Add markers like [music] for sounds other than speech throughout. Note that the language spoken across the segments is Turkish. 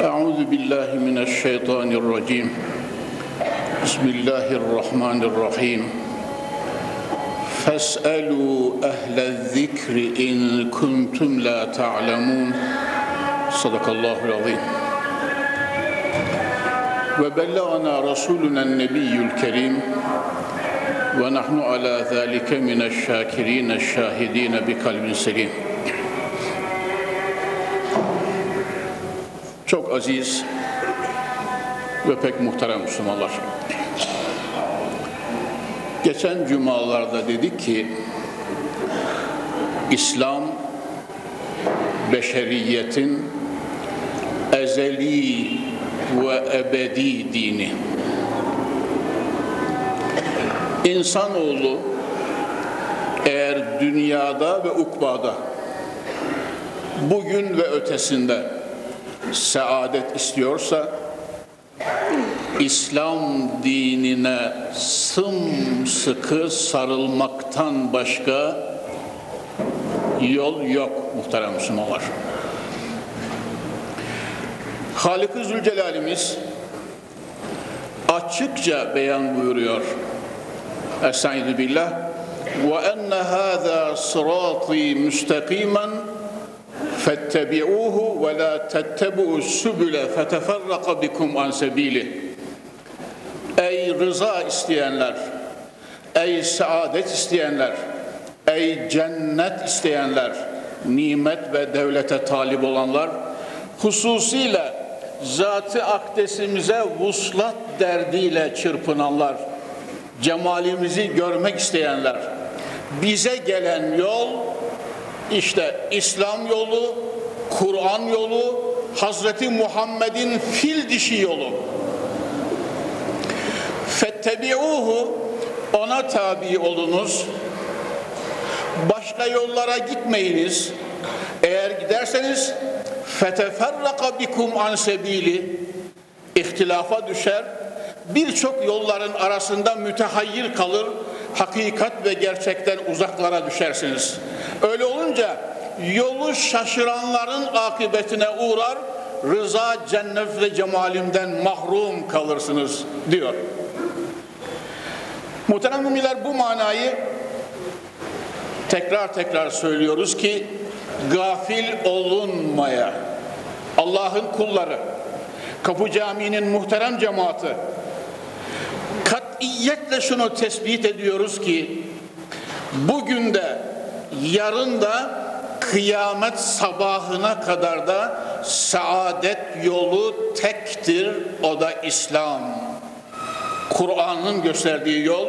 أعوذ بالله من الشيطان الرجيم. بسم الله الرحمن الرحيم. فاسألوا أهل الذكر إن كنتم لا تعلمون. صدق الله العظيم. وبلغنا رسولنا النبي الكريم ونحن على ذلك من الشاكرين الشاهدين بقلب سليم. Çok aziz ve pek muhterem Müslümanlar. Geçen cumalarda dedik ki İslam beşeriyetin ezeli ve ebedi dini. İnsanoğlu eğer dünyada ve ukbada bugün ve ötesinde saadet istiyorsa İslam dinine sımsıkı sarılmaktan başka yol yok muhterem Müslümanlar. Halik-i Zülcelal'imiz açıkça beyan buyuruyor. Estaizu billah ve enne hâzâ sırâtî müstakîmen فاتبعوه ولا تتبعوا السبل فتفرق بكم عن سبيله Ey rıza isteyenler, ey saadet isteyenler, ey cennet isteyenler, nimet ve devlete talip olanlar, hususiyle zat-ı akdesimize vuslat derdiyle çırpınanlar, cemalimizi görmek isteyenler, bize gelen yol işte İslam yolu, Kur'an yolu, Hazreti Muhammed'in fil dişi yolu. Fettebi'uhu ona tabi olunuz. Başka yollara gitmeyiniz. Eğer giderseniz feteferraka bikum an sebili ihtilafa düşer. Birçok yolların arasında mütehayyir kalır. Hakikat ve gerçekten uzaklara düşersiniz. Öyle olunca yolu şaşıranların akıbetine uğrar, rıza, cennet ve cemalimden mahrum kalırsınız diyor. Muhterem müminler bu manayı tekrar tekrar söylüyoruz ki gafil olunmaya Allah'ın kulları Kapı Camii'nin muhterem cemaati katiyetle şunu tespit ediyoruz ki bugün de yarın da kıyamet sabahına kadar da saadet yolu tektir o da İslam. Kur'an'ın gösterdiği yol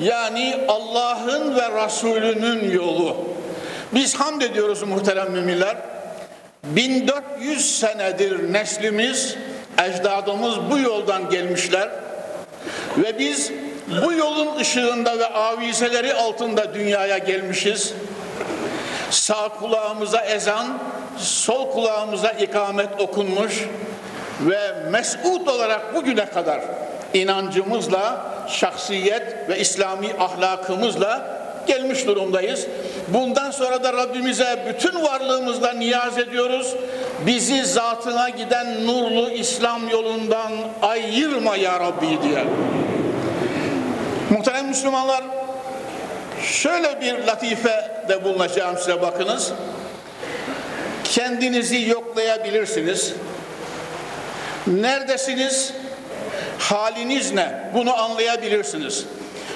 yani Allah'ın ve Resulünün yolu. Biz hamd ediyoruz muhterem müminler. 1400 senedir neslimiz, ecdadımız bu yoldan gelmişler ve biz bu yolun ışığında ve avizeleri altında dünyaya gelmişiz. Sağ kulağımıza ezan, sol kulağımıza ikamet okunmuş ve mesut olarak bugüne kadar inancımızla, şahsiyet ve İslami ahlakımızla gelmiş durumdayız. Bundan sonra da Rabbimize bütün varlığımızla niyaz ediyoruz. Bizi zatına giden nurlu İslam yolundan ayırma ya Rabbi diye. Muhterem Müslümanlar, şöyle bir latife de bulunacağım size bakınız. Kendinizi yoklayabilirsiniz. Neredesiniz? Haliniz ne? Bunu anlayabilirsiniz.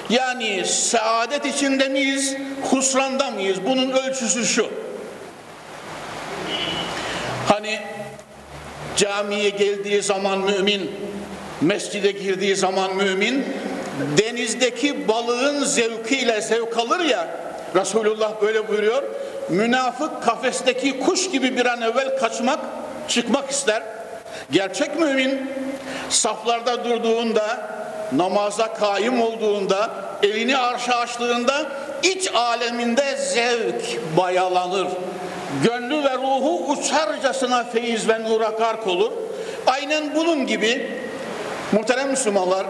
Yani saadet içinde miyiz, husranda mıyız? Bunun ölçüsü şu. Hani camiye geldiği zaman mümin, mescide girdiği zaman mümin, denizdeki balığın zevkiyle zevk alır ya, Resulullah böyle buyuruyor, münafık kafesteki kuş gibi bir an evvel kaçmak, çıkmak ister. Gerçek mümin saflarda durduğunda, namaza kaim olduğunda, elini arşa açtığında iç aleminde zevk bayalanır. Gönlü ve ruhu uçarcasına feyiz ve nura gark olur. Aynen bunun gibi muhterem Müslümanlar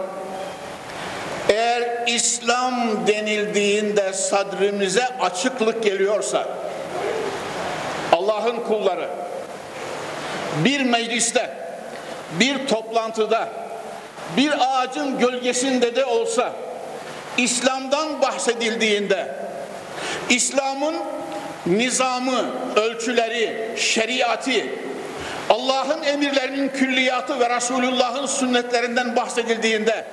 eğer İslam denildiğinde sadrimize açıklık geliyorsa Allah'ın kulları bir mecliste, bir toplantıda, bir ağacın gölgesinde de olsa İslam'dan bahsedildiğinde İslam'ın nizamı, ölçüleri, şeriatı, Allah'ın emirlerinin külliyatı ve Resulullah'ın sünnetlerinden bahsedildiğinde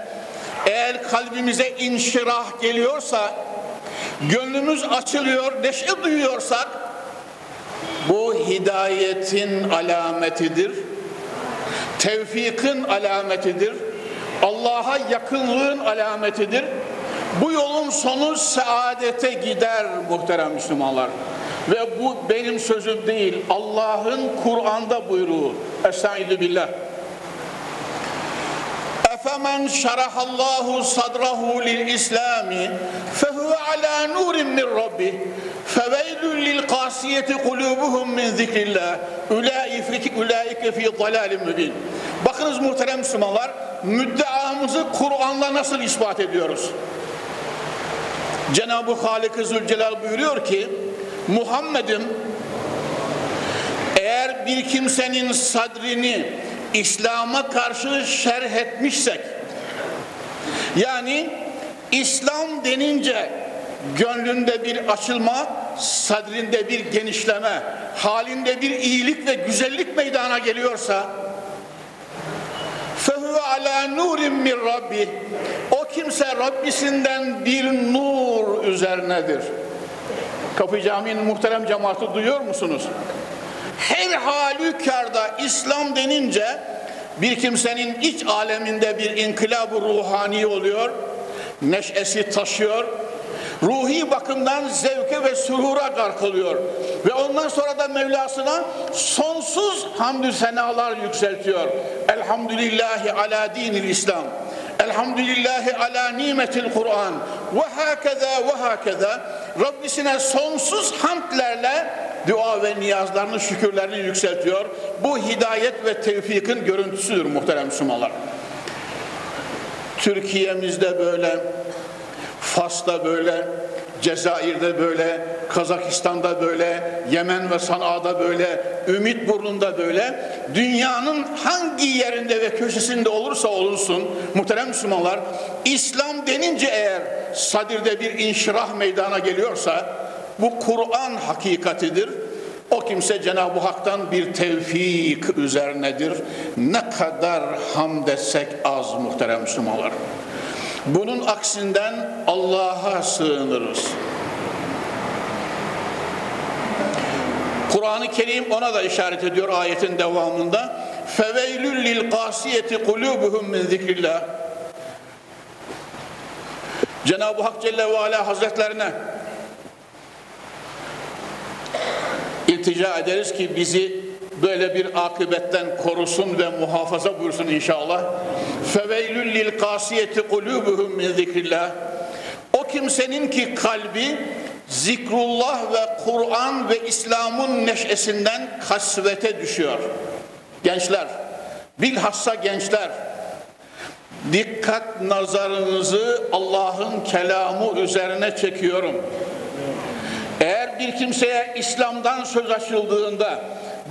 eğer kalbimize inşirah geliyorsa, gönlümüz açılıyor, neşe duyuyorsak bu hidayetin alametidir. Tevfikin alametidir. Allah'a yakınlığın alametidir. Bu yolun sonu saadete gider muhterem Müslümanlar. Ve bu benim sözüm değil. Allah'ın Kur'an'da buyruğu. Estaizu billah. Efemen şerahallahu sadrahu lil islami fehuve ala nurin min rabbih lil kasiyeti kulubuhum min zikrillah ulaike ulaike fi dalalin mübin. Bakınız muhterem Müslümanlar müddeamızı Kur'an'la nasıl ispat ediyoruz? Cenab-ı Halik-i Zülcelal buyuruyor ki Muhammed'im eğer bir kimsenin sadrini İslam'a karşı şerh etmişsek yani İslam denince gönlünde bir açılma, sadrinde bir genişleme, halinde bir iyilik ve güzellik meydana geliyorsa fehuve ala nurin min rabbi o kimse Rabbisinden bir nur üzerinedir. Kapı Camii'nin muhterem cemaati duyuyor musunuz? Her halükarda İslam denince bir kimsenin iç aleminde bir inkılab ruhani oluyor, neşesi taşıyor, ruhi bakımdan zevke ve surura gark oluyor. Ve ondan sonra da Mevlasına sonsuz hamdü senalar yükseltiyor. Elhamdülillahi ala dinil İslam. Elhamdülillahi ala nimetil Kur'an. Ve hakeza ve hakeza. Rabbisine sonsuz hamdlerle dua ve niyazlarını, şükürlerini yükseltiyor. Bu hidayet ve tevfikin görüntüsüdür muhterem Müslümanlar. Türkiye'mizde böyle, Fas'ta böyle, Cezayir'de böyle, Kazakistan'da böyle, Yemen ve Sana'da böyle, Ümit Burnu'nda böyle, dünyanın hangi yerinde ve köşesinde olursa olunsun muhterem Müslümanlar, İslam denince eğer sadirde bir inşirah meydana geliyorsa, bu Kur'an hakikatidir. O kimse Cenab-ı Hak'tan bir tevfik üzerinedir. Ne kadar hamd etsek az muhterem Müslümanlar. Bunun aksinden Allah'a sığınırız. Kur'an-ı Kerim ona da işaret ediyor ayetin devamında. Feveylül lil kasiyeti kulubuhum min zikrillah. Cenab-ı Hak Celle ve Ala Hazretlerine iltica ederiz ki bizi böyle bir akıbetten korusun ve muhafaza buyursun inşallah. Feveylül lil kasiyeti kulubuhum min zikrillah. O kimsenin ki kalbi zikrullah ve Kur'an ve İslam'ın neşesinden kasvete düşüyor. Gençler, bilhassa gençler, dikkat nazarınızı Allah'ın kelamı üzerine çekiyorum. Eğer bir kimseye İslam'dan söz açıldığında,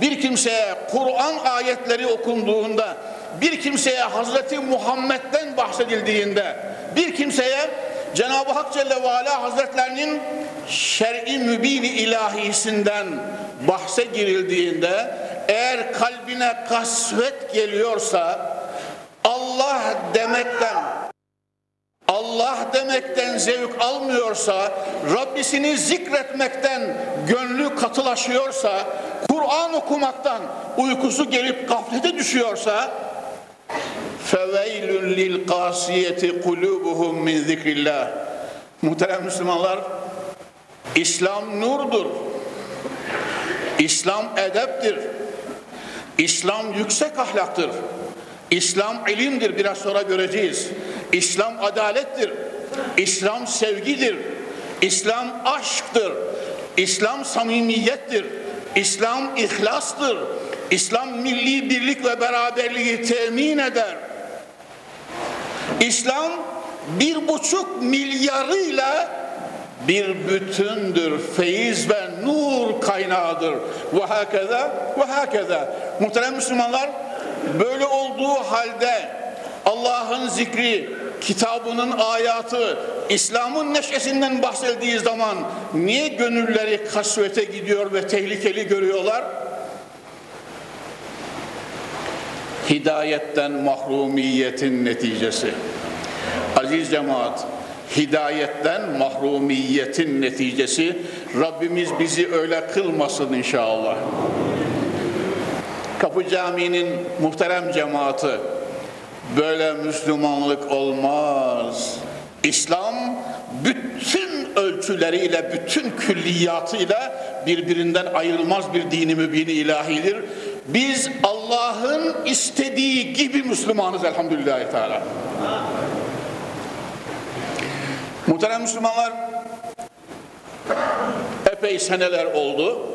bir kimseye Kur'an ayetleri okunduğunda, bir kimseye Hazreti Muhammed'den bahsedildiğinde, bir kimseye Cenab-ı Hak Celle ve Ala Hazretlerinin şer'i mübini ilahisinden bahse girildiğinde eğer kalbine kasvet geliyorsa Allah demekten Allah demekten zevk almıyorsa, Rabbisini zikretmekten gönlü katılaşıyorsa, Kur'an okumaktan uykusu gelip gaflete düşüyorsa, feveylün lil kasiyeti kulubuhum min zikrillah. Muhterem Müslümanlar, İslam nurdur. İslam edeptir. İslam yüksek ahlaktır. İslam ilimdir biraz sonra göreceğiz. İslam adalettir. İslam sevgidir. İslam aşktır. İslam samimiyettir. İslam ihlastır. İslam milli birlik ve beraberliği temin eder. İslam bir buçuk milyarıyla bir bütündür, feyiz ve nur kaynağıdır. Ve hakeza ve hakeza. Muhterem Müslümanlar, böyle olduğu halde Allah'ın zikri, kitabının ayatı, İslam'ın neşesinden bahsedildiği zaman niye gönülleri kasvete gidiyor ve tehlikeli görüyorlar? Hidayetten mahrumiyetin neticesi. Aziz cemaat, hidayetten mahrumiyetin neticesi Rabbimiz bizi öyle kılmasın inşallah. Kapı Camii'nin muhterem cemaati böyle Müslümanlık olmaz. İslam bütün ölçüleriyle, bütün külliyatıyla birbirinden ayrılmaz bir dini mübini ilahidir. Biz Allah'ın istediği gibi Müslümanız elhamdülillahi teala. Muhterem Müslümanlar, epey seneler oldu.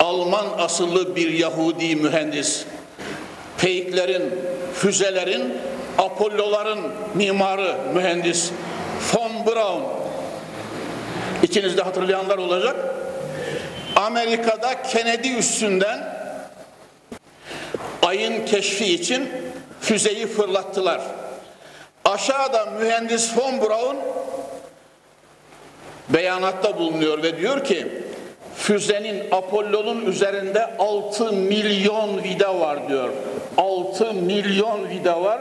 Alman asıllı bir Yahudi mühendis, peyklerin, füzelerin, Apolloların mimarı, mühendis von Braun. İçinizde hatırlayanlar olacak. Amerika'da Kennedy üstünden ayın keşfi için füzeyi fırlattılar. Aşağıda mühendis von Braun beyanatta bulunuyor ve diyor ki füzenin Apollo'nun üzerinde 6 milyon vida var diyor. 6 milyon vida var.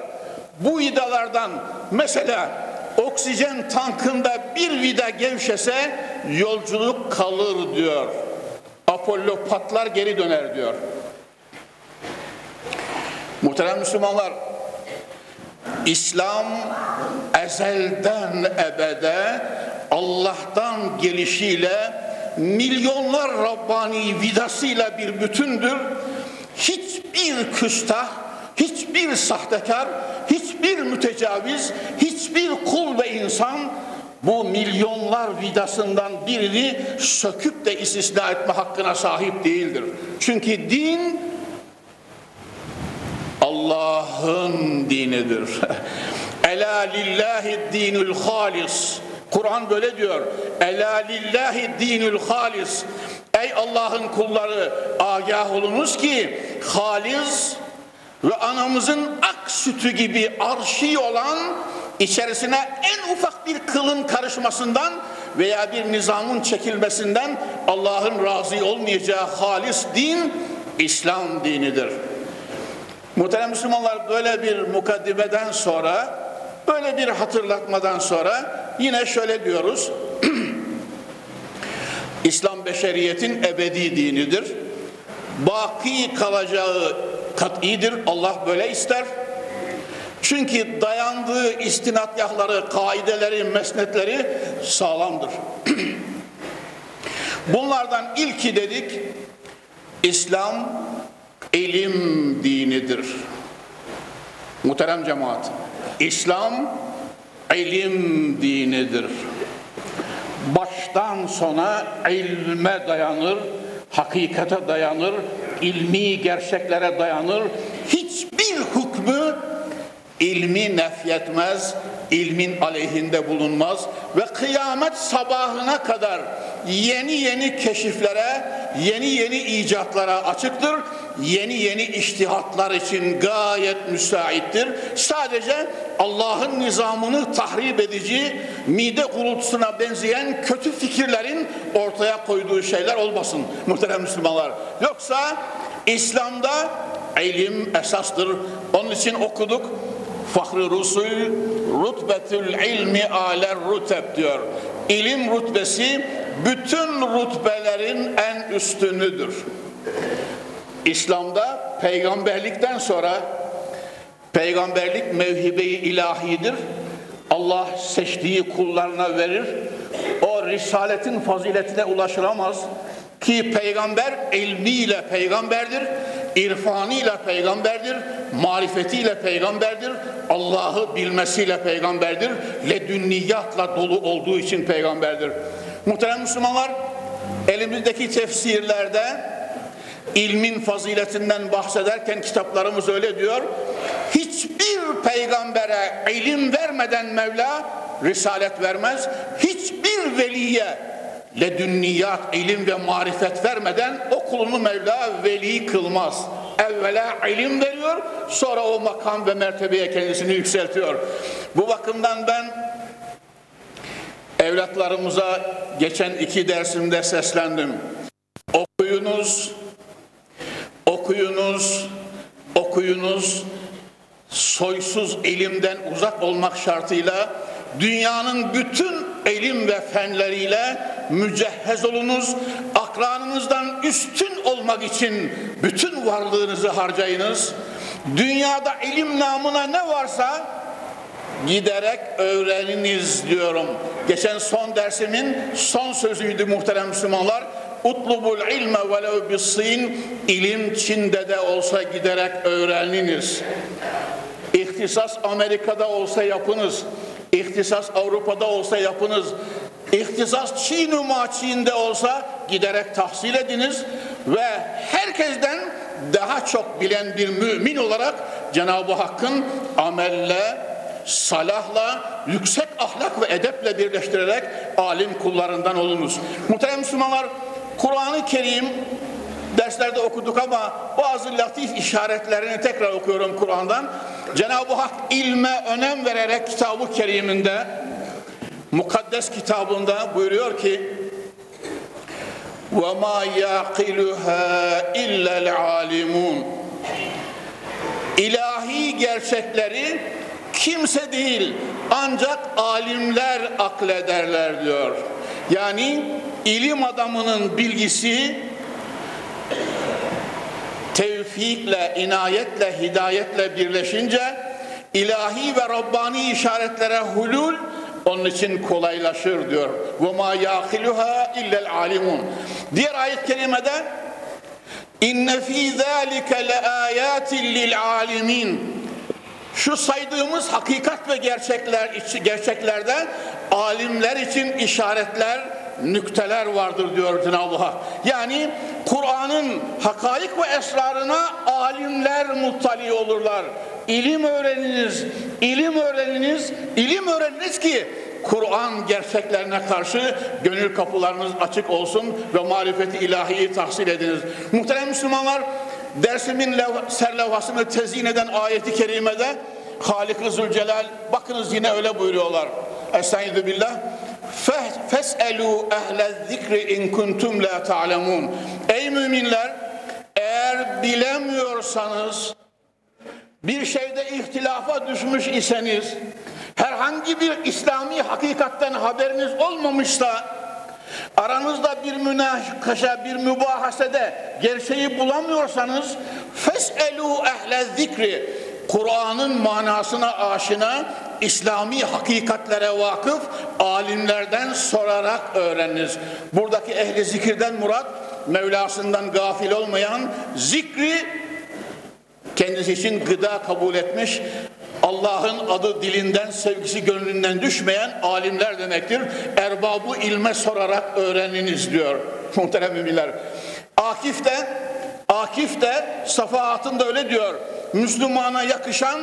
Bu vidalardan mesela oksijen tankında bir vida gevşese yolculuk kalır diyor. Apollo patlar geri döner diyor. Muhterem Müslümanlar, İslam ezelden ebede Allah'tan gelişiyle milyonlar Rabbani vidasıyla bir bütündür. Hiçbir küstah, hiçbir sahtekar, hiçbir mütecaviz, hiçbir kul ve insan bu milyonlar vidasından birini söküp de istisna etme hakkına sahip değildir. Çünkü din Allah'ın dinidir. [laughs] Ela lillahi dinul halis. Kur'an böyle diyor. Ela lillahi dinul halis. Ey Allah'ın kulları agah olunuz ki halis ve anamızın ak sütü gibi arşi olan içerisine en ufak bir kılın karışmasından veya bir nizamın çekilmesinden Allah'ın razı olmayacağı halis din İslam dinidir. Muhterem Müslümanlar böyle bir mukaddimeden sonra, böyle bir hatırlatmadan sonra yine şöyle diyoruz. Beşeriyetin ebedi dinidir. Baki kalacağı kat'idir. Allah böyle ister. Çünkü dayandığı istinatgahları, kaideleri, mesnetleri sağlamdır. [clears throat] Bunlardan ilki dedik, İslam ilim dinidir. Muhterem cemaat, İslam ilim dinidir. Baştan sona ilme dayanır, hakikate dayanır, ilmi gerçeklere dayanır. Hiçbir hükmü ilmi nefyetmez, ilmin aleyhinde bulunmaz ve kıyamet sabahına kadar yeni yeni keşiflere, yeni yeni icatlara açıktır. Yeni yeni iştihatlar için gayet müsaittir. Sadece Allah'ın nizamını tahrip edici, mide gurultusuna benzeyen kötü fikirlerin ortaya koyduğu şeyler olmasın muhterem Müslümanlar. Yoksa İslam'da ilim esastır. Onun için okuduk. Fahri Rusul rutbetül ilmi aler ruteb diyor. İlim rutbesi bütün rutbelerin en üstünüdür. İslam'da peygamberlikten sonra peygamberlik mevhibe-i ilahidir. Allah seçtiği kullarına verir. O risaletin faziletine ulaşılamaz ki peygamber ilmiyle peygamberdir, irfanıyla peygamberdir, marifetiyle peygamberdir, Allah'ı bilmesiyle peygamberdir, ledünniyatla dolu olduğu için peygamberdir. Muhterem Müslümanlar, elimizdeki tefsirlerde ilmin faziletinden bahsederken kitaplarımız öyle diyor. Hiçbir peygambere ilim vermeden Mevla risalet vermez. Hiçbir veliye ledünniyat, ilim ve marifet vermeden o kulunu Mevla veli kılmaz. Evvela ilim veriyor, sonra o makam ve mertebeye kendisini yükseltiyor. Bu bakımdan ben evlatlarımıza geçen iki dersimde seslendim. Okuyunuz, okuyunuz, okuyunuz, soysuz ilimden uzak olmak şartıyla dünyanın bütün ilim ve fenleriyle mücehhez olunuz. Akranınızdan üstün olmak için bütün varlığınızı harcayınız. Dünyada ilim namına ne varsa giderek öğreniniz diyorum. Geçen son dersimin son sözüydü muhterem Müslümanlar. Utlubul ilme velev bissin ilim Çin'de de olsa giderek öğreniniz. İhtisas Amerika'da olsa yapınız. İhtisas Avrupa'da olsa yapınız. İhtisas Çin-i Maçin'de olsa giderek tahsil ediniz ve herkesten daha çok bilen bir mümin olarak Cenab-ı Hakk'ın amelle, salahla, yüksek ahlak ve edeple birleştirerek alim kullarından olunuz. Muhterem Müslümanlar, Kur'an-ı Kerim derslerde okuduk ama bazı latif işaretlerini tekrar okuyorum Kur'an'dan. Cenab-ı Hak ilme önem vererek kitabı keriminde mukaddes kitabında buyuruyor ki وَمَا يَعْقِلُهَا اِلَّا الْعَالِمُونَ İlahi gerçekleri kimse değil ancak alimler aklederler diyor. Yani ilim adamının bilgisi tevfikle, inayetle, hidayetle birleşince ilahi ve Rabbani işaretlere hulul onun için kolaylaşır diyor. Ve ma yaqiluha illa'l alimun. Diğer ayet kerimede inne fi zalika laayatin lil alimin. Şu saydığımız hakikat ve gerçekler gerçeklerde alimler için işaretler, nükteler vardır diyor Cenab-ı Hak. Yani Kur'an'ın hakaik ve esrarına alimler muttali olurlar. İlim öğreniniz, ilim öğreniniz, ilim öğreniniz ki Kur'an gerçeklerine karşı gönül kapılarınız açık olsun ve marifeti ilahiyi tahsil ediniz. Muhterem Müslümanlar, dersimin serlevhasını tezyin eden ayeti kerimede Halik-i Zülcelal, bakınız yine öyle buyuruyorlar. Estaizu billah. Fes'elu ehle zikri in kuntum la ta'lemun. Ey müminler, eğer bilemiyorsanız, bir şeyde ihtilafa düşmüş iseniz, herhangi bir İslami hakikatten haberiniz olmamışsa, aranızda bir münakaşa, bir mübahasede gerçeği bulamıyorsanız, fes'elu ehle zikri, Kur'an'ın manasına aşina, İslami hakikatlere vakıf alimlerden sorarak öğreniniz. Buradaki ehli zikirden murat, Mevlasından gafil olmayan, zikri kendisi için gıda kabul etmiş, Allah'ın adı dilinden, sevgisi gönlünden düşmeyen alimler demektir. Erbabı ilme sorarak öğreniniz diyor muhterem müminler. Akif de, Akif de Safahat'ında öyle diyor. Müslümana yakışan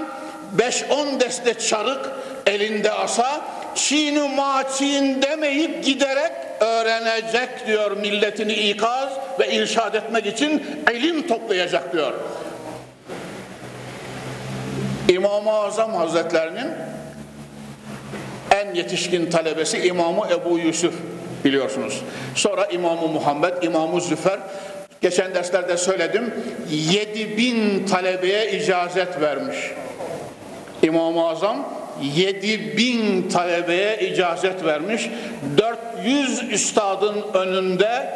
5-10 deste çarık elinde asa Çin'i maçin demeyip giderek öğrenecek diyor milletini ikaz ve irşad etmek için ilim toplayacak diyor. İmam-ı Azam Hazretlerinin en yetişkin talebesi İmamı Ebu Yusuf biliyorsunuz. Sonra İmamı Muhammed, İmamı Züfer geçen derslerde söyledim 7000 talebeye icazet vermiş. İmam-ı Azam 7000 talebeye icazet vermiş. 400 üstadın önünde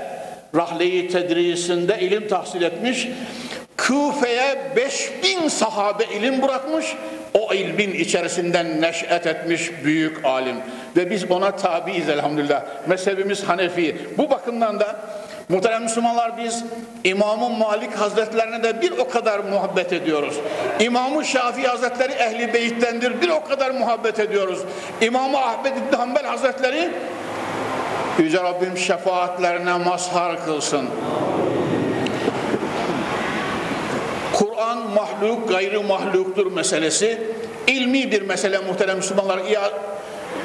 rahleyi tedrisinde ilim tahsil etmiş. Küfe'ye 5000 sahabe ilim bırakmış. O ilmin içerisinden neş'et etmiş büyük alim. Ve biz ona tabiiz elhamdülillah. Mezhebimiz Hanefi. Bu bakımdan da Muhterem Müslümanlar biz İmam-ı Malik Hazretlerine de bir o kadar muhabbet ediyoruz. İmam-ı Şafii Hazretleri Ehli Beyt'tendir bir o kadar muhabbet ediyoruz. İmam-ı Ahmet İbni Hanbel Hazretleri Yüce Rabbim şefaatlerine mazhar kılsın. Kur'an mahluk, gayrı mahluktur meselesi ilmi bir mesele muhterem Müslümanlar.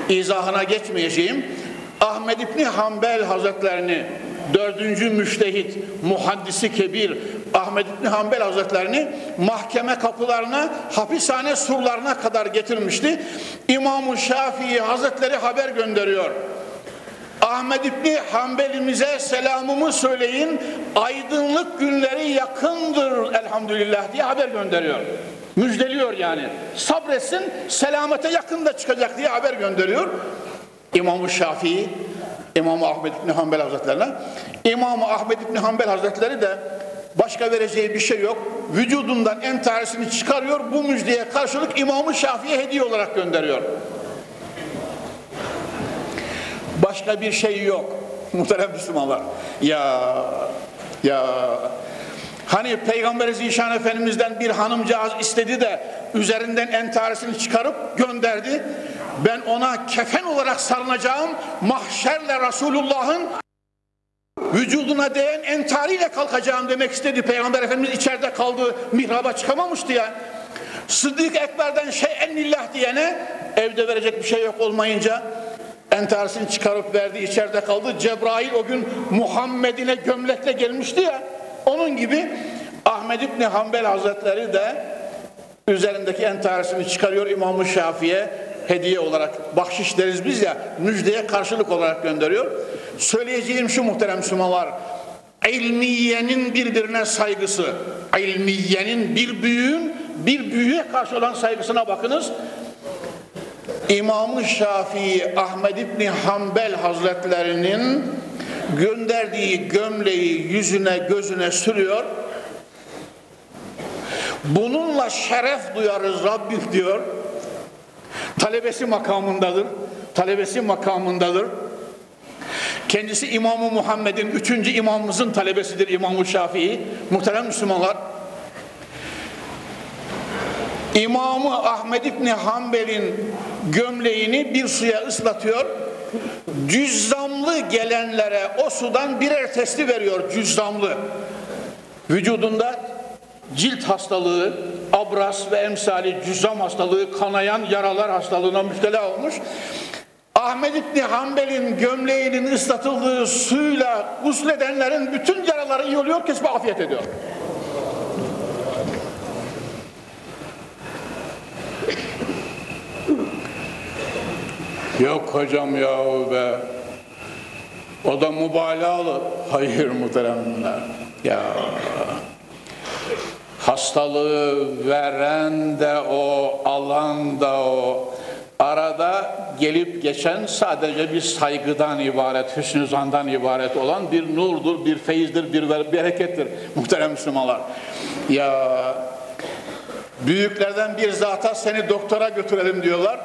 izahına geçmeyeceğim. Ahmed İbni Hanbel Hazretlerini dördüncü müştehit, muhaddisi kebir Ahmed İbni Hanbel Hazretlerini mahkeme kapılarına, hapishane surlarına kadar getirmişti. İmam-ı Şafii Hazretleri haber gönderiyor. Ahmed İbni Hanbelimize selamımı söyleyin, aydınlık günleri yakındır elhamdülillah diye haber gönderiyor. Müjdeliyor yani. Sabretsin, selamete yakında çıkacak diye haber gönderiyor. İmam-ı Şafii, İmam-ı Ahmed İbni Hanbel Hazretlerine. İmam-ı Ahmed İbni Hanbel Hazretleri de başka vereceği bir şey yok. Vücudundan en tanesini çıkarıyor, bu müjdeye karşılık İmam-ı Şafii'ye hediye olarak gönderiyor. Başka bir şey yok. [laughs] Muhterem Müslümanlar. Ya ya Hani Peygamber Zişan Efendimiz'den bir hanımcağız istedi de üzerinden entaresini çıkarıp gönderdi. Ben ona kefen olarak sarınacağım. Mahşerle Resulullah'ın vücuduna değen entariyle kalkacağım demek istedi. Peygamber Efendimiz içeride kaldı. Mihraba çıkamamıştı ya. Sıddık Ekber'den şey ennillah diyene evde verecek bir şey yok olmayınca entaresini çıkarıp verdi içeride kaldı. Cebrail o gün Muhammed'ine gömlekle gelmişti ya. Onun gibi Ahmed İbni Hanbel Hazretleri de üzerindeki entaresini çıkarıyor İmam-ı Şafii'ye hediye olarak bahşiş deriz biz ya müjdeye karşılık olarak gönderiyor. Söyleyeceğim şu muhterem Müslümanlar ilmiyenin birbirine saygısı ilmiyenin bir büyüğün bir büyüğe karşı olan saygısına bakınız. İmam-ı Şafii Ahmed İbni Hanbel Hazretlerinin gönderdiği gömleği yüzüne gözüne sürüyor. Bununla şeref duyarız Rabbim diyor. Talebesi makamındadır. Talebesi makamındadır. Kendisi İmam-ı Muhammed'in üçüncü imamımızın talebesidir İmam-ı Şafii. Muhterem Müslümanlar. İmamı Ahmed İbni Hanbel'in gömleğini bir suya ıslatıyor cüzzamlı gelenlere o sudan birer testi veriyor cüzzamlı. Vücudunda cilt hastalığı, abras ve emsali cüzzam hastalığı, kanayan yaralar hastalığına müptela olmuş. Ahmet İbni Hanbel'in gömleğinin ıslatıldığı suyla gusledenlerin bütün yaraları iyi oluyor, kesme afiyet ediyor. Yok hocam ya be. O da mübalağalı. Hayır muhteremler. Ya hastalığı veren de o, alan da o. Arada gelip geçen sadece bir saygıdan ibaret, hüsnü zandan ibaret olan bir nurdur, bir feyizdir, bir berekettir muhterem Müslümanlar. Ya büyüklerden bir zata seni doktora götürelim diyorlar.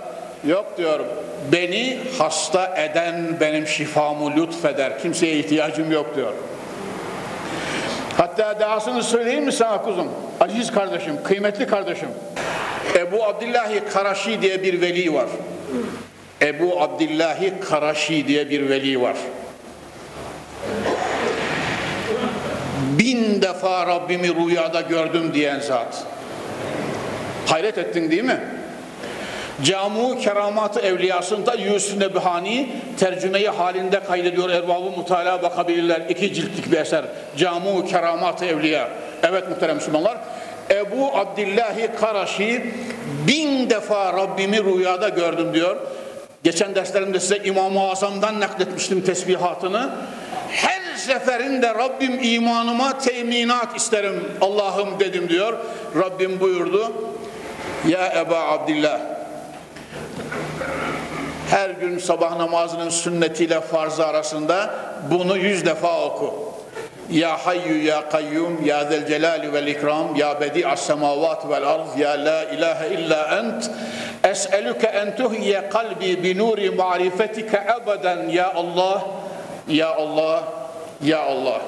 Yok diyorum. Beni hasta eden benim şifamı lütfeder. Kimseye ihtiyacım yok diyor. Hatta dahasını söyleyeyim mi sana kuzum? Aziz kardeşim, kıymetli kardeşim. Ebu Abdillahi Karaşi diye bir veli var. Ebu Abdillahi Karaşi diye bir veli var. Bin defa Rabbimi rüyada gördüm diyen zat. Hayret ettin değil mi? Camu Keramat-ı Evliyasında Yusuf Nebhani tercümeyi halinde kaydediyor. Erbabı mutala bakabilirler. İki ciltlik bir eser. Camu Keramat-ı Evliya. Evet muhterem Müslümanlar. Ebu Abdillahi Karaşi bin defa Rabbimi rüyada gördüm diyor. Geçen derslerimde size İmam-ı Azam'dan nakletmiştim tesbihatını. Her seferinde Rabbim imanıma teminat isterim Allah'ım dedim diyor. Rabbim buyurdu. Ya Eba Abdillah her gün sabah namazının sünnetiyle farzı arasında bunu yüz defa oku. Ya hayyu ya kayyum ya zel celali vel ikram ya bedi'as semavat vel arz ya la ilahe illa ent es'eluke en tuhye kalbi bi nuri marifetike ebeden ya Allah ya Allah ya Allah.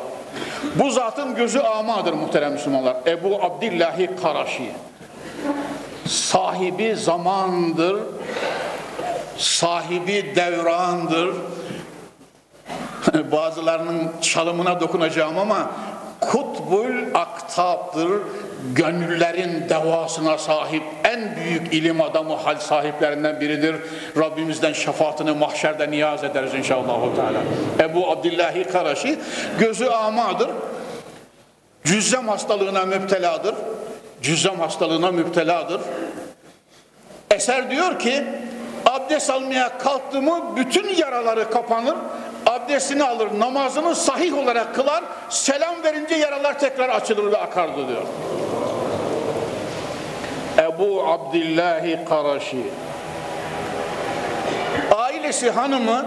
Bu zatın gözü amadır muhterem Müslümanlar. Ebu Abdillahi Karaşi sahibi zamandır sahibi devrandır. [laughs] Bazılarının çalımına dokunacağım ama kutbul aktaptır. Gönüllerin devasına sahip en büyük ilim adamı hal sahiplerinden biridir. Rabbimizden şefaatini mahşerde niyaz ederiz inşallah. Teala. Ebu Abdillahi Karaşi gözü amadır. Cüzzem hastalığına müpteladır. Cüzzem hastalığına müpteladır. Eser diyor ki abdest almaya kalktı mı bütün yaraları kapanır. Abdestini alır, namazını sahih olarak kılar. Selam verince yaralar tekrar açılır ve akardı diyor. Ebu Abdillahi Karaşi. Ailesi hanımı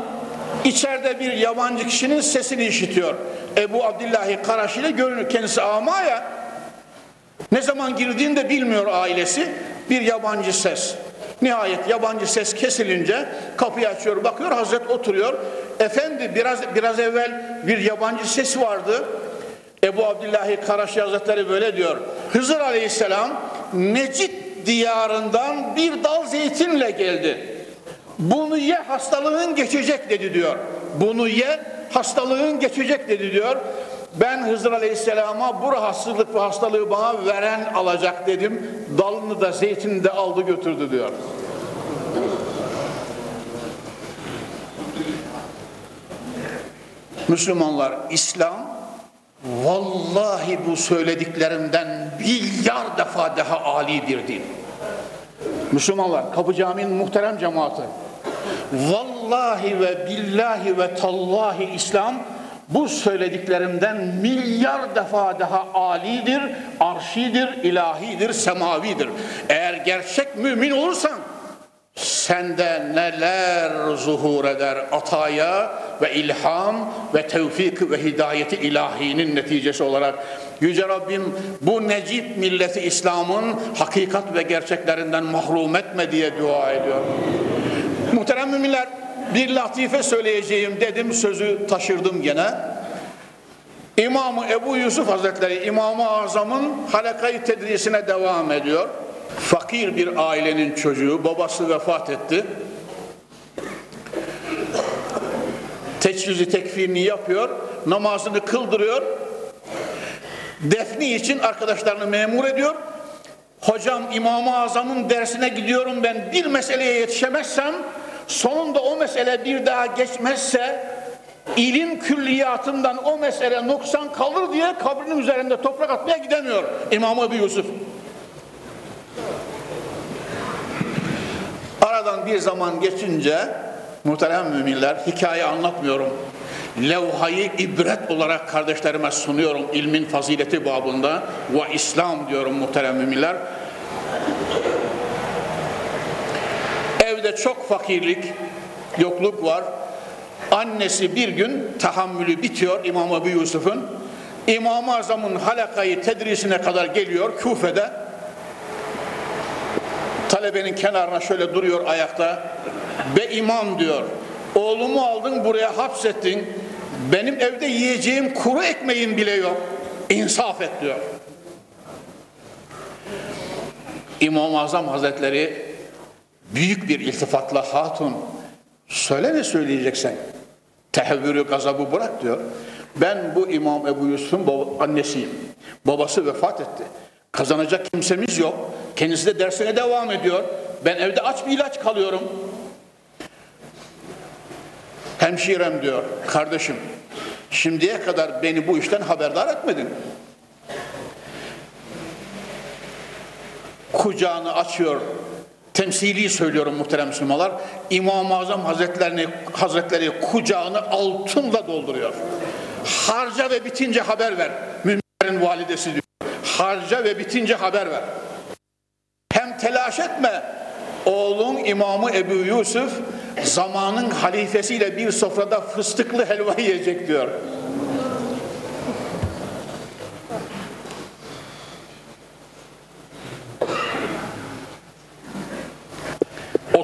içeride bir yabancı kişinin sesini işitiyor. Ebu Abdillahi Karaşi ile görünür. Kendisi ama ya ne zaman girdiğini de bilmiyor ailesi. Bir yabancı ses. Nihayet yabancı ses kesilince kapıyı açıyor, bakıyor Hazret oturuyor. Efendi biraz biraz evvel bir yabancı ses vardı. Ebu Abdillahi Karaşi Hazretleri böyle diyor. Hızır Aleyhisselam Necid diyarından bir dal zeytinle geldi. Bunu ye hastalığın geçecek dedi diyor. Bunu ye hastalığın geçecek dedi diyor. Ben Hızır Aleyhisselam'a bu rahatsızlık ve hastalığı bana veren alacak dedim. Dalını da zeytini de aldı götürdü diyor. Müslümanlar İslam vallahi bu söylediklerimden milyar defa daha ali bir din. Müslümanlar Kapı Camii'nin muhterem cemaati vallahi ve billahi ve tallahi İslam bu söylediklerimden milyar defa daha alidir, arşidir, ilahidir, semavidir. Eğer gerçek mümin olursan sende neler zuhur eder ataya ve ilham ve tevfik ve hidayeti ilahinin neticesi olarak Yüce Rabbim bu necip milleti İslam'ın hakikat ve gerçeklerinden mahrum etme diye dua ediyor. Muhterem müminler bir latife söyleyeceğim dedim sözü taşırdım gene. İmamı Ebu Yusuf Hazretleri İmam-ı Azam'ın halakayı tedrisine devam ediyor. Fakir bir ailenin çocuğu babası vefat etti. Teçhizi tekfirini yapıyor, namazını kıldırıyor. Defni için arkadaşlarını memur ediyor. Hocam İmam-ı Azam'ın dersine gidiyorum ben bir meseleye yetişemezsem sonunda o mesele bir daha geçmezse ilim külliyatından o mesele noksan kalır diye kabrinin üzerinde toprak atmaya gidemiyor İmam Ebu Yusuf. Aradan bir zaman geçince muhterem müminler hikaye anlatmıyorum. Levhayı ibret olarak kardeşlerime sunuyorum ilmin fazileti babında ve İslam diyorum muhterem müminler. Evde çok fakirlik, yokluk var. Annesi bir gün tahammülü bitiyor İmam Ebu Yusuf'un. İmam-ı Azam'ın halakayı tedrisine kadar geliyor Küfe'de. Talebenin kenarına şöyle duruyor ayakta. Be imam diyor. Oğlumu aldın buraya hapsettin. Benim evde yiyeceğim kuru ekmeğim bile yok. İnsaf et diyor. İmam-ı Azam Hazretleri büyük bir iltifatla hatun söyle ne söyleyeceksen tehevvürü gazabı bırak diyor. Ben bu İmam Ebu Yusuf'un baba, annesiyim. Babası vefat etti. Kazanacak kimsemiz yok. Kendisi de dersine devam ediyor. Ben evde aç bir ilaç kalıyorum. Hemşirem diyor, kardeşim şimdiye kadar beni bu işten haberdar etmedin. Kucağını açıyor, temsili söylüyorum muhterem Müslümanlar. İmam-ı Azam Hazretlerini, Hazretleri kucağını altınla dolduruyor. Harca ve bitince haber ver. Müminlerin validesi diyor. Harca ve bitince haber ver. Hem telaş etme. Oğlun imamı Ebu Yusuf zamanın halifesiyle bir sofrada fıstıklı helva yiyecek diyor.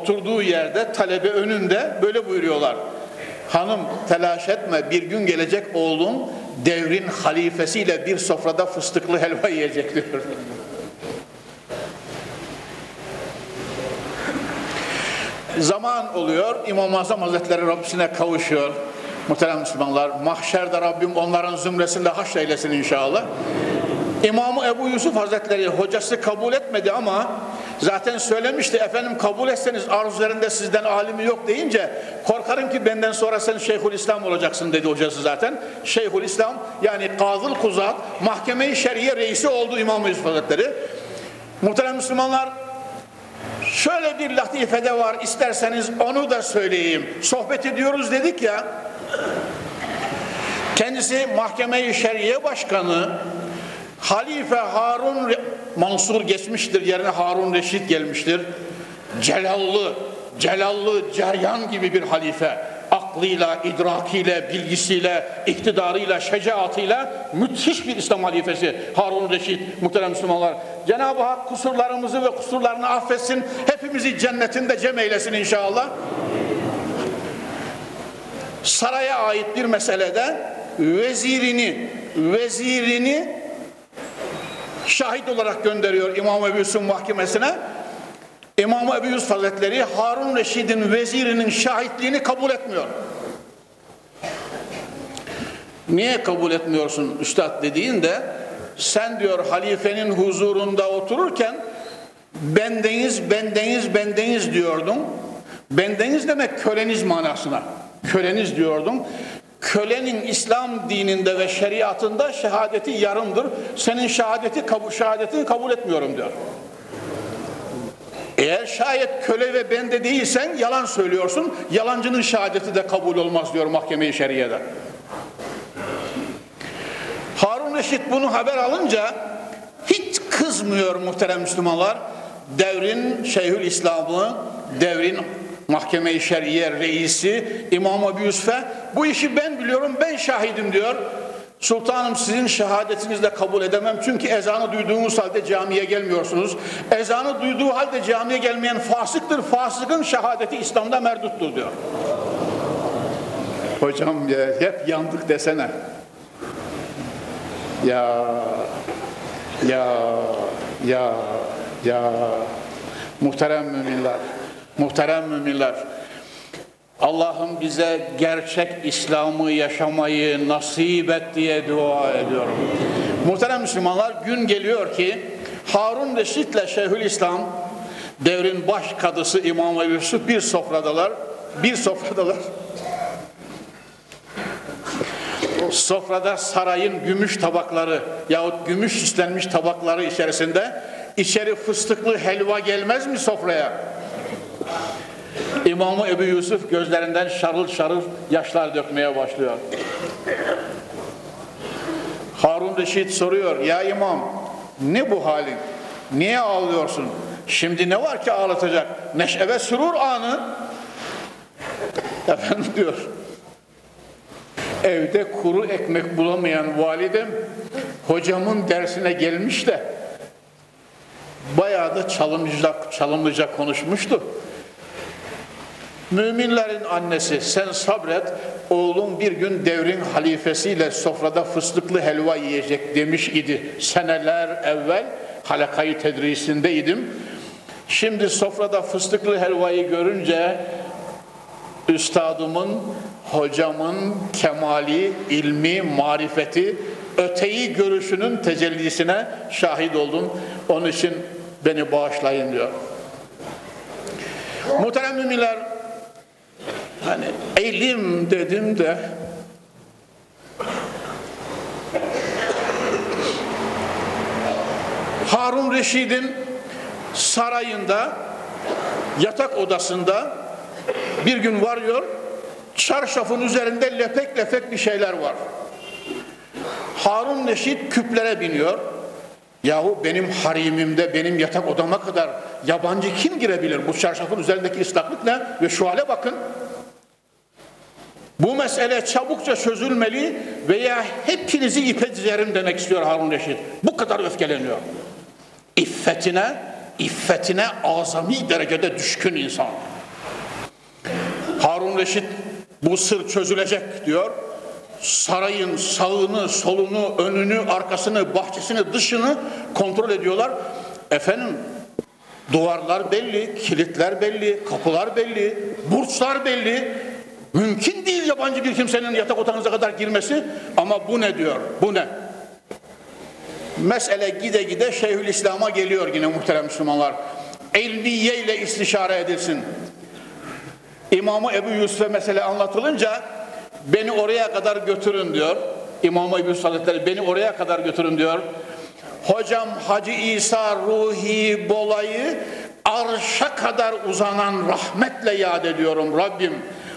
Oturduğu yerde talebe önünde böyle buyuruyorlar. Hanım telaş etme bir gün gelecek oğlun devrin halifesiyle bir sofrada fıstıklı helva yiyecek diyor. Zaman oluyor, İmam-ı Azam Hazretleri Rabbisine kavuşuyor. Muhterem Müslümanlar, mahşerde Rabbim onların zümresinde haş eylesin inşallah. İmamı Ebu Yusuf Hazretleri hocası kabul etmedi ama zaten söylemişti efendim kabul etseniz arz sizden alimi yok deyince korkarım ki benden sonra sen Şeyhül İslam olacaksın dedi hocası zaten. Şeyhül İslam yani Kazıl Kuzat Mahkeme-i Şeriye reisi oldu İmam Yusuf Hazretleri. Muhterem Müslümanlar şöyle bir latifede var isterseniz onu da söyleyeyim. Sohbet ediyoruz dedik ya kendisi Mahkeme-i Şeriye Başkanı Halife Harun Mansur geçmiştir yerine Harun Reşit gelmiştir. Celallı, celallı ceryan gibi bir halife. Aklıyla, idrakiyle, bilgisiyle, iktidarıyla, şecaatıyla müthiş bir İslam halifesi Harun Reşit muhterem Müslümanlar. Cenab-ı Hak kusurlarımızı ve kusurlarını affetsin. Hepimizi cennetinde cem eylesin inşallah. Saraya ait bir meselede vezirini, vezirini şahit olarak gönderiyor İmam Ebu Yusuf mahkemesine. İmam Ebu Yusuf Hazretleri Harun Reşid'in vezirinin şahitliğini kabul etmiyor. Niye kabul etmiyorsun üstad dediğinde sen diyor halifenin huzurunda otururken bendeniz bendeniz bendeniz diyordun. Bendeniz demek köleniz manasına. Köleniz diyordum kölenin İslam dininde ve şeriatında şehadeti yarımdır. Senin şehadeti kabul, şehadetini kabul etmiyorum diyor. Eğer şayet köle ve bende değilsen yalan söylüyorsun. Yalancının şehadeti de kabul olmaz diyor mahkeme-i şeriyede. Harun Reşit bunu haber alınca hiç kızmıyor muhterem Müslümanlar. Devrin Şeyhül İslam'ı, devrin Mahkeme-i Şer'iye reisi İmam Ebu Yusuf'e bu işi ben biliyorum ben şahidim diyor. Sultanım sizin şehadetinizle kabul edemem çünkü ezanı duyduğunuz halde camiye gelmiyorsunuz. Ezanı duyduğu halde camiye gelmeyen fasıktır. Fasıkın şehadeti İslam'da merduttur diyor. Hocam ya, hep yandık desene. Ya ya ya ya muhterem müminler Muhterem müminler, Allah'ım bize gerçek İslam'ı yaşamayı nasip et diye dua ediyorum. Muhterem Müslümanlar gün geliyor ki Harun Reşit ile Şeyhül İslam devrin baş kadısı İmam Ebu Yusuf bir sofradalar. Bir sofradalar. Sofrada sarayın gümüş tabakları yahut gümüş süslenmiş tabakları içerisinde içeri fıstıklı helva gelmez mi sofraya? İmamı Ebu Yusuf gözlerinden şarıl şarıl yaşlar dökmeye başlıyor. Harun Reşit soruyor, ya imam ne bu halin? Niye ağlıyorsun? Şimdi ne var ki ağlatacak? Neşe ve sürur anı. Efendim diyor, evde kuru ekmek bulamayan validem hocamın dersine gelmiş de bayağı da çalımlıca, çalımlıca konuşmuştu. Müminlerin annesi sen sabret oğlum bir gün devrin halifesiyle sofrada fıstıklı helva yiyecek demiş idi. Seneler evvel halakayı tedrisindeydim. Şimdi sofrada fıstıklı helvayı görünce üstadımın, hocamın kemali, ilmi, marifeti, öteyi görüşünün tecellisine şahit oldum. Onun için beni bağışlayın diyor. Muhterem müminler Hani elim dedim de Harun Reşid'in sarayında yatak odasında bir gün varıyor çarşafın üzerinde lepek lepek bir şeyler var. Harun Reşit küplere biniyor. Yahu benim harimimde, benim yatak odama kadar yabancı kim girebilir? Bu çarşafın üzerindeki ıslaklık ne? Ve şu hale bakın. Bu mesele çabukça çözülmeli veya hepinizi ipe dizerim demek istiyor Harun Reşit. Bu kadar öfkeleniyor. İffetine, iffetine azami derecede düşkün insan. Harun Reşit bu sır çözülecek diyor. Sarayın sağını, solunu, önünü, arkasını, bahçesini, dışını kontrol ediyorlar. Efendim duvarlar belli, kilitler belli, kapılar belli, burçlar belli. Mümkün değil yabancı bir kimsenin yatak odanıza kadar girmesi ama bu ne diyor? Bu ne? Mesele gide gide Şeyhülislam'a geliyor yine muhterem Müslümanlar. Elmiye ile istişare edilsin. İmamı Ebu Yusuf'e mesele anlatılınca beni oraya kadar götürün diyor. İmam-ı Ebu Hazretleri beni oraya kadar götürün diyor. Hocam Hacı İsa Ruhi Bolay'ı arşa kadar uzanan rahmetle yad ediyorum Rabbim.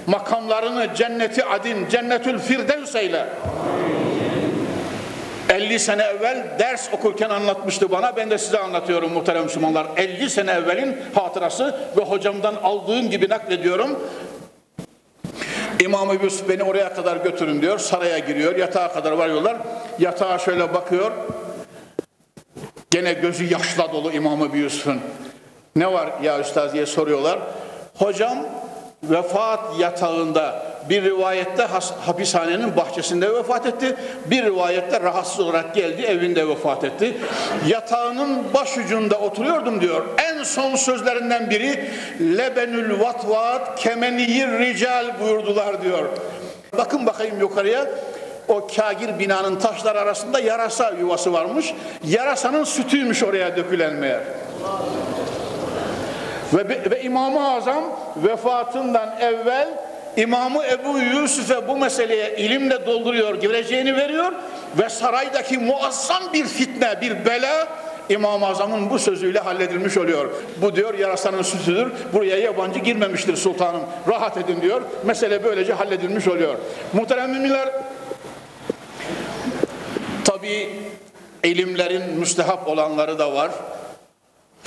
Makamlarını cenneti adin, cennetül firdevs eyle. 50 sene evvel ders okurken anlatmıştı bana. Ben de size anlatıyorum muhterem Müslümanlar. 50 sene evvelin hatırası ve hocamdan aldığım gibi naklediyorum. İmam-ı Yusuf beni oraya kadar götürün diyor. Saraya giriyor. Yatağa kadar varıyorlar. Yatağa şöyle bakıyor. Gene gözü yaşla dolu İmam-ı Yusuf'un. Ne var ya üstad diye soruyorlar. Hocam vefat yatağında bir rivayette hapishanenin bahçesinde vefat etti. Bir rivayette rahatsız olarak geldi evinde vefat etti. Yatağının başucunda oturuyordum diyor. En son sözlerinden biri lebenül vatvat kemeniyir rical buyurdular diyor. Bakın bakayım yukarıya o kagir binanın taşlar arasında yarasa yuvası varmış. Yarasanın sütüymüş oraya dökülen meğer. Ve, ve İmam-ı Azam vefatından evvel İmamı Ebu Yusuf'e bu meseleye ilimle dolduruyor, gireceğini veriyor ve saraydaki muazzam bir fitne, bir bela İmam-ı Azam'ın bu sözüyle halledilmiş oluyor. Bu diyor yarasanın sütüdür, buraya yabancı girmemiştir sultanım, rahat edin diyor. Mesele böylece halledilmiş oluyor. Muhterem müminler, tabi ilimlerin müstehap olanları da var.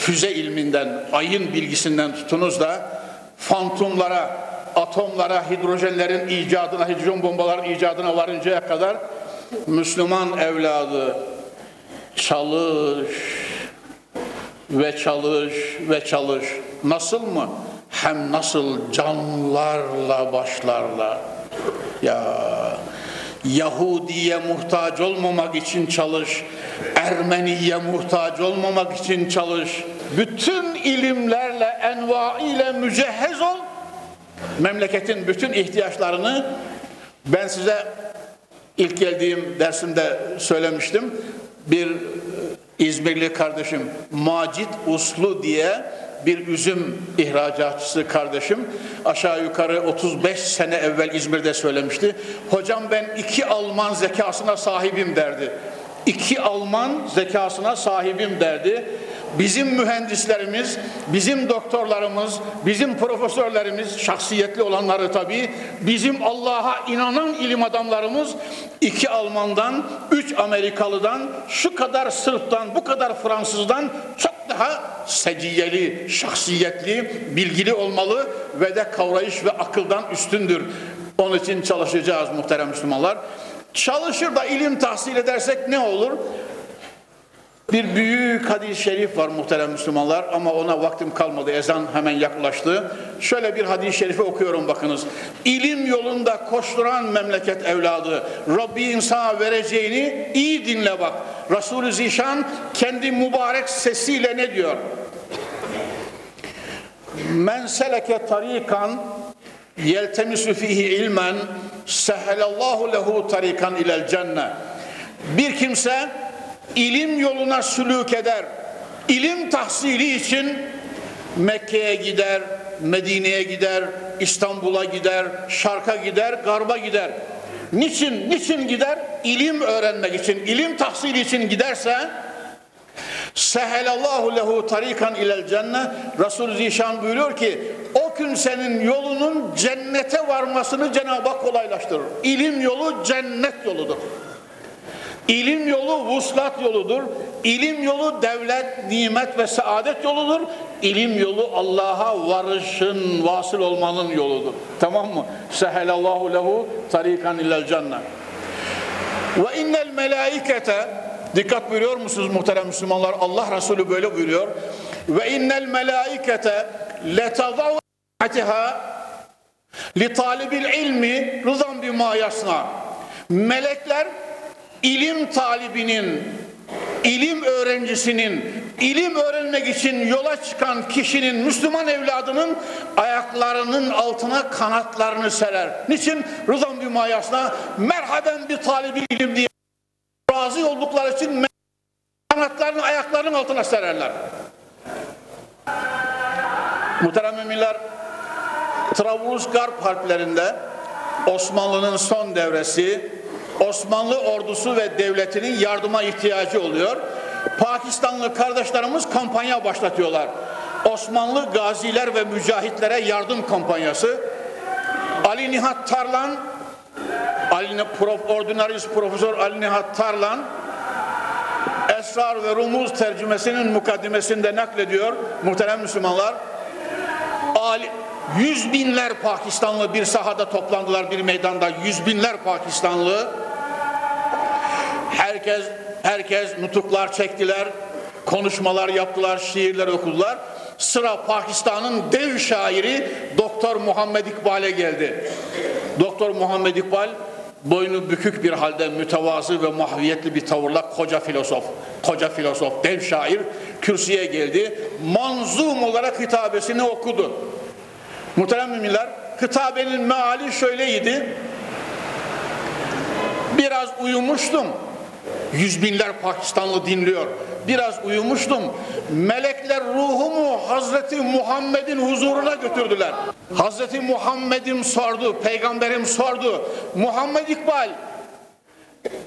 Füze ilminden, ayın bilgisinden tutunuz da fantomlara, atomlara, hidrojenlerin icadına, hidrojen bombaların icadına varıncaya kadar Müslüman evladı çalış ve çalış ve çalış. Nasıl mı? Hem nasıl canlarla başlarla. Ya Yahudiye muhtaç olmamak için çalış. Ermeniye muhtaç olmamak için çalış. Bütün ilimlerle, enva ile mücehhez ol memleketin bütün ihtiyaçlarını ben size ilk geldiğim dersimde söylemiştim. Bir e, İzmirli kardeşim Macit Uslu diye bir üzüm ihracatçısı kardeşim aşağı yukarı 35 sene evvel İzmir'de söylemişti. Hocam ben iki Alman zekasına sahibim derdi. İki Alman zekasına sahibim derdi bizim mühendislerimiz, bizim doktorlarımız, bizim profesörlerimiz, şahsiyetli olanları tabii, bizim Allah'a inanan ilim adamlarımız iki Almandan, üç Amerikalıdan, şu kadar Sırp'tan, bu kadar Fransızdan çok daha seciyeli, şahsiyetli, bilgili olmalı ve de kavrayış ve akıldan üstündür. Onun için çalışacağız muhterem Müslümanlar. Çalışır da ilim tahsil edersek ne olur? Bir büyük hadis-i şerif var muhterem Müslümanlar ama ona vaktim kalmadı. Ezan hemen yaklaştı. Şöyle bir hadis-i şerifi okuyorum bakınız. İlim yolunda koşturan memleket evladı Rabbi insana vereceğini iyi dinle bak. Resulü Zişan kendi mübarek sesiyle ne diyor? Men seleke tarikan yeltemisu fihi ilmen sehelallahu lehu tarikan ilel cennet. Bir kimse ilim yoluna sülük eder, ilim tahsili için Mekke'ye gider, Medine'ye gider, İstanbul'a gider, Şark'a gider, Garba gider. Niçin? Niçin gider? İlim öğrenmek için, ilim tahsili için giderse Sehelallahu lehu tarikan ilel cennet Resul Zişan buyuruyor ki o gün senin yolunun cennete varmasını Cenab-ı Hak kolaylaştırır. İlim yolu cennet yoludur. İlim yolu vuslat yoludur. İlim yolu devlet, nimet ve saadet yoludur. İlim yolu Allah'a varışın, vasıl olmanın yoludur. Tamam mı? Sehelallahu lehu tarikan illel cennet. Ve innel melaikete dikkat buyuruyor musunuz muhterem Müslümanlar? Allah Resulü böyle buyuruyor. Ve innel melaikete letadavatiha li talibil ilmi rızan bima yasna. Melekler ilim talibinin ilim öğrencisinin, ilim öğrenmek için yola çıkan kişinin, Müslüman evladının ayaklarının altına kanatlarını serer. Niçin? Rızam bir mayasına merhaben bir talibi ilim diye razı oldukları için kanatlarını ayaklarının altına sererler. Muhterem müminler, Trablusgarp harplerinde Osmanlı'nın son devresi, Osmanlı ordusu ve devletinin yardıma ihtiyacı oluyor. Pakistanlı kardeşlerimiz kampanya başlatıyorlar. Osmanlı gaziler ve mücahitlere yardım kampanyası. Ali Nihat Tarlan, Ali Prof, Ordinaris Profesör Ali Nihat Tarlan Esrar ve Rumuz tercümesinin mukaddimesinde naklediyor muhterem Müslümanlar. Ali, yüz binler Pakistanlı bir sahada toplandılar bir meydanda yüz binler Pakistanlı herkes herkes nutuklar çektiler konuşmalar yaptılar şiirler okudular sıra Pakistan'ın dev şairi Doktor Muhammed İkbal'e geldi Doktor Muhammed İkbal boynu bükük bir halde mütevazı ve mahviyetli bir tavırla koca filozof, koca filozof, dev şair kürsüye geldi. Manzum olarak hitabesini okudu. Muhterem müminler, kıtabenin meali şöyleydi. Biraz uyumuştum. Yüz binler Pakistanlı dinliyor. Biraz uyumuştum. Melekler ruhumu Hazreti Muhammed'in huzuruna götürdüler. Hazreti Muhammed'im sordu, peygamberim sordu. Muhammed İkbal,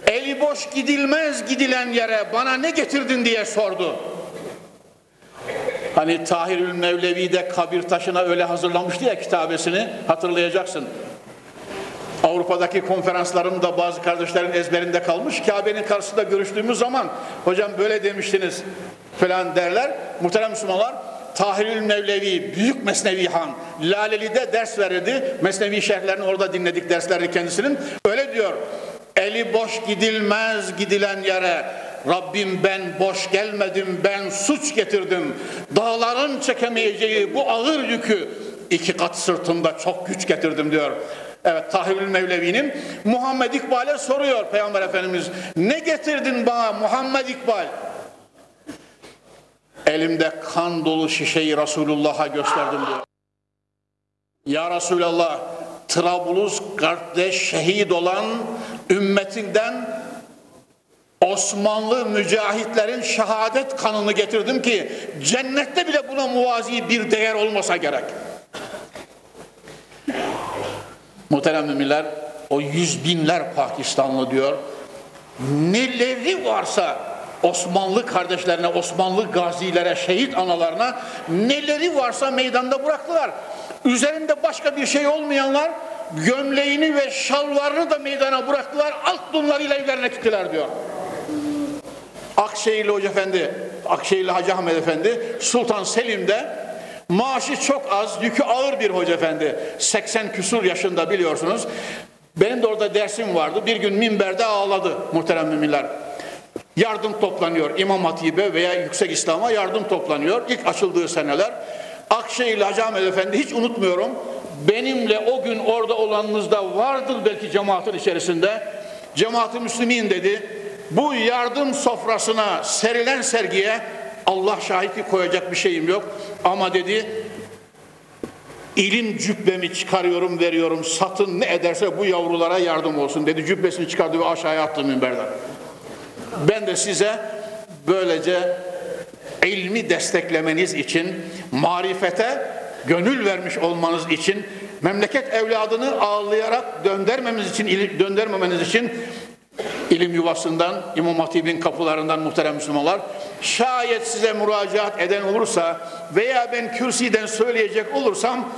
eli boş gidilmez gidilen yere bana ne getirdin diye sordu. Hani Tahirül Mevlevi de kabir taşına öyle hazırlamıştı ya kitabesini hatırlayacaksın. Avrupa'daki konferanslarımda bazı kardeşlerin ezberinde kalmış. Kabe'nin karşısında görüştüğümüz zaman hocam böyle demiştiniz falan derler. Muhterem Müslümanlar Tahirül Mevlevi, Büyük Mesnevi Han, Laleli'de ders verirdi. Mesnevi şerhlerini orada dinledik derslerini kendisinin. Öyle diyor, eli boş gidilmez gidilen yere, Rabbim ben boş gelmedim, ben suç getirdim. Dağların çekemeyeceği bu ağır yükü iki kat sırtımda çok güç getirdim diyor. Evet Tahirül Mevlevi'nin Muhammed İkbal'e soruyor Peygamber Efendimiz. Ne getirdin bana Muhammed İkbal? Elimde kan dolu şişeyi Resulullah'a gösterdim diyor. Ya Resulallah Trablus Garp'te şehit olan ümmetinden Osmanlı mücahitlerin şehadet kanını getirdim ki cennette bile buna muvazi bir değer olmasa gerek. Muhterem müminler o yüz binler Pakistanlı diyor neleri varsa Osmanlı kardeşlerine, Osmanlı gazilere, şehit analarına neleri varsa meydanda bıraktılar. Üzerinde başka bir şey olmayanlar gömleğini ve şalvarını da meydana bıraktılar. Alt dunlarıyla evlerine gittiler diyor. Akşehirli Hoca Efendi, Akşehirli Hacı Ahmet Efendi, Sultan Selim'de maaşı çok az, yükü ağır bir Hoca Efendi. 80 küsur yaşında biliyorsunuz. Benim de orada dersim vardı. Bir gün minberde ağladı muhterem müminler. Yardım toplanıyor İmam Hatip'e veya Yüksek İslam'a yardım toplanıyor. İlk açıldığı seneler. Akşehirli Hacı Efendi hiç unutmuyorum. Benimle o gün orada olanınızda vardır belki cemaatin içerisinde. Cemaat-ı Müslümin dedi bu yardım sofrasına serilen sergiye Allah şahitlik koyacak bir şeyim yok. Ama dedi ilim cübbemi çıkarıyorum veriyorum satın ne ederse bu yavrulara yardım olsun dedi. Cübbesini çıkardı ve aşağıya attı minberden. Ben de size böylece ilmi desteklemeniz için marifete gönül vermiş olmanız için memleket evladını ağlayarak döndürmemiz için döndürmemeniz için ilim yuvasından, İmam Hatip'in kapılarından muhterem Müslümanlar şayet size müracaat eden olursa veya ben kürsiden söyleyecek olursam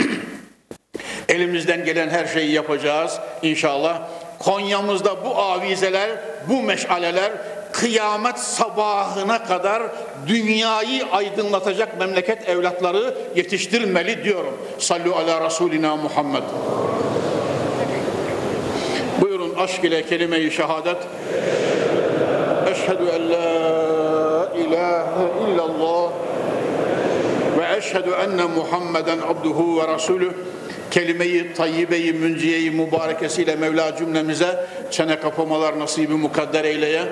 [clears throat] elimizden gelen her şeyi yapacağız inşallah. Konya'mızda bu avizeler, bu meşaleler kıyamet sabahına kadar dünyayı aydınlatacak memleket evlatları yetiştirmeli diyorum. Sallu ala Resulina Muhammed aşk ile kelime-i şehadet Eşhedü en la illallah ve eşhedü enne Muhammeden abduhu ve rasulü kelime-i tayyibe-i münciye-i mübarekesiyle Mevla cümlemize çene kapamalar nasibi mukadder eyleye.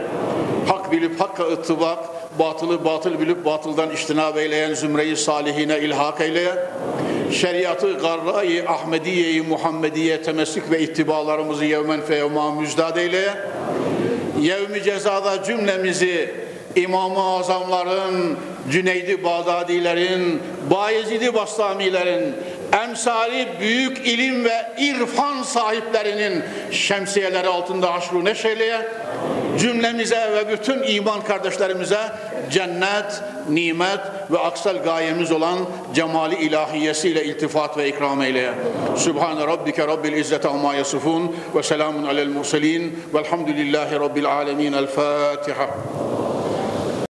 Hak bilip hakka ıttibak, batılı batıl bilip batıldan iştinab eyleyen zümreyi salihine ilhak eyle. Şeriatı garra-i Ahmediye-i Muhammediye temessük ve ittibalarımızı yevmen feyevma müzdad eyle. Yevmi cezada cümlemizi İmam-ı Azamların, Cüneydi Bağdadilerin, Bayezid-i Bastamilerin, emsali büyük ilim ve irfan sahiplerinin şemsiyeleri altında haşru neşeyleye, cümlemize ve bütün iman kardeşlerimize cennet, nimet ve aksal gayemiz olan cemali ilahiyesiyle iltifat ve ikram eyleye. Sübhane Rabbike Rabbil İzzete amma yasifun ve selamun alel murselin velhamdülillahi Rabbil alemin. El Fatiha.